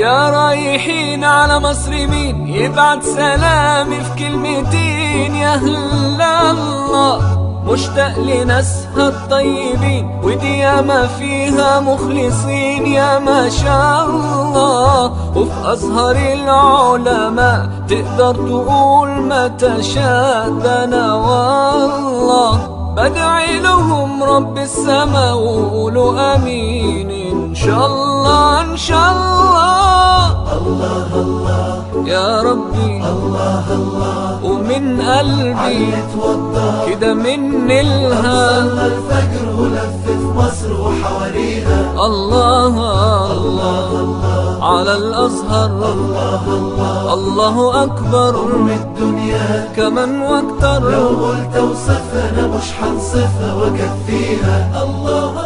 يا رايحين على مصر مين؟ يبعت سلامي في كلمتين يا أهل الله. مشتاق لناسها الطيبين ودي ياما فيها مخلصين يا ما شاء الله. وفي أزهر العلماء تقدر تقول ما تشاء أنا والله. بدعي لهم رب السما وقولوا آمين إن شاء الله إن شاء الله. الله الله يا ربي. الله الله. ومن قلبي كده من الهام صلى الفجر ولف في مصر وحواليها الله الله. على الأزهر. الله الله. الله أكبر. أم الدنيا. كمان وأكتر لو قلت اوصفها أنا مش هنصفها واكفيها الله الله